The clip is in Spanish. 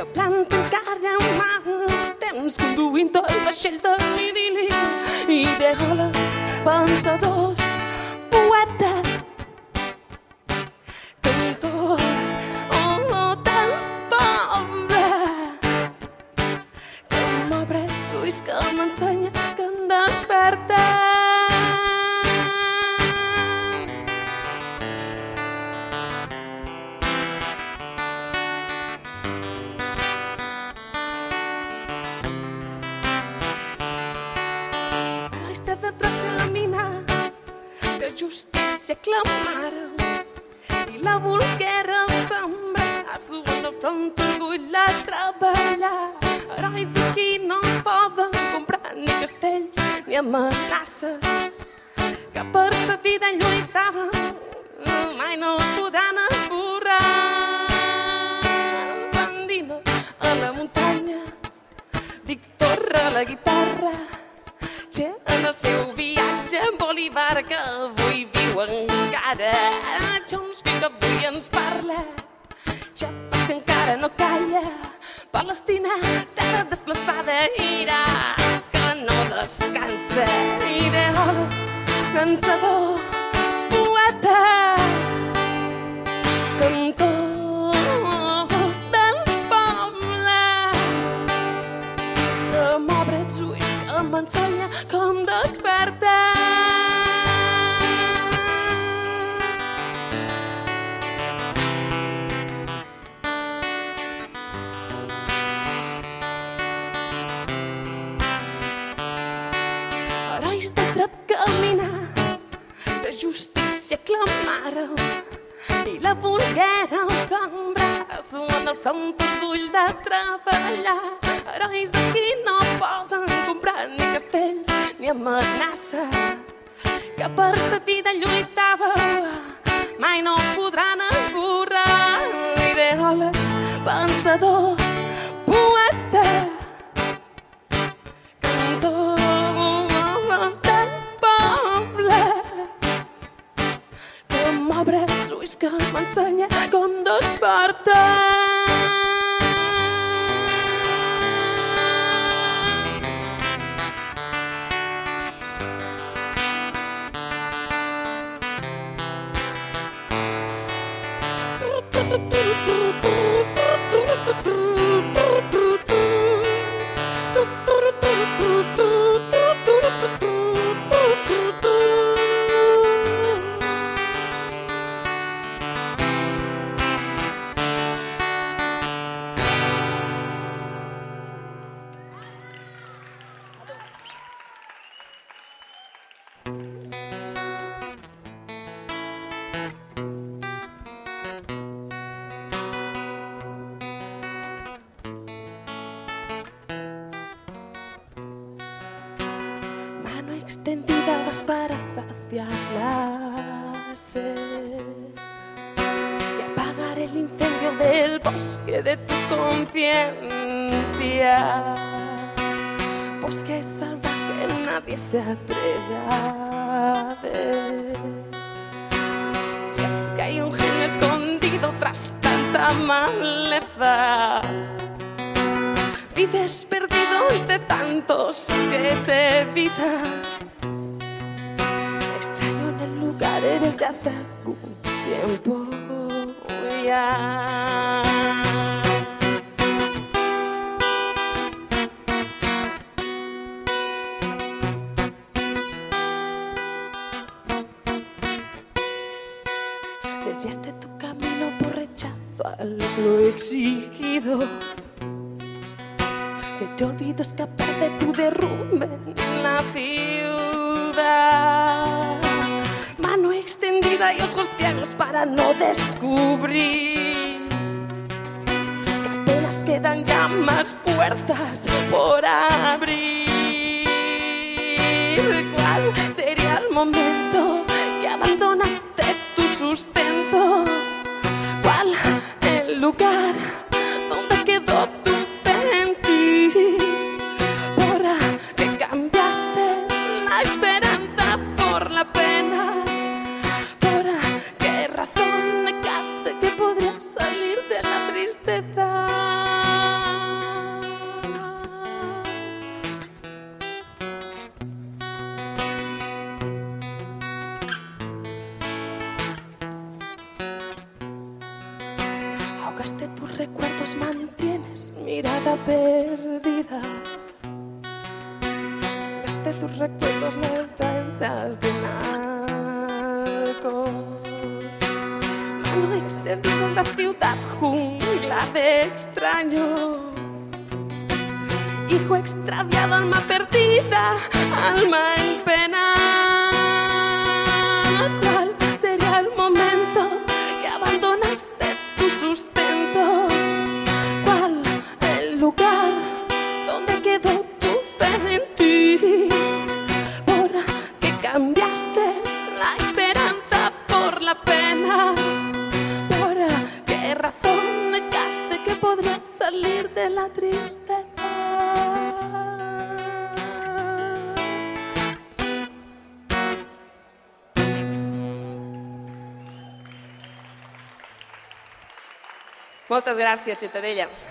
jo planto encara mal temps conduint el vaixell de l'idili i de pensadors, poetes justícia clamaren i la volgueren sembrar a una front angulla a treballar. Herois aquí no poden comprar ni castells ni amenaces que per sa vida lluitaven mai no es podran esborrar. Sandino a la muntanya, Víctor a la guitarra, viatge, en el seu viatge, en Bolívar que avui viu encara. A Chomsky que avui ens parla, ja pas que encara no calla. Palestina, terra desplaçada, Iraq que no descansa. Ideòleg, pensador, poeta, cantor. si aclamàreu i la volguéreu sembrar suant el front tot ull de treballar. Herois qui no poden comprar ni castells ni amenaça que per sa vida lluita que m'ensenya com despertar. extendidas para hacia la y apagar el incendio del bosque de tu conciencia. Bosque pues salvaje nadie se atreve Si es que hay un genio escondido tras tanta maleza vives perdido entre tantos que te evitan. Eres desde hace algún tiempo ya. Desviaste tu camino por rechazo a lo exigido. Se te olvidó escapar de tu derrumbe en la para no descubrir que apenas quedan ya más puertas por abrir. ¿Cuál sería el momento que abandonaste tu sustento? ¿Cuál el lugar? la tristeza. Ahogaste tus recuerdos, mantienes mirada perdida. Ahogaste tus recuerdos, no tardas en alcohol no extendido en la ciudad jungla de extraño hijo extraviado, alma perdida, alma en pena. la tristeza. Moltes gràcies, Ciutadella.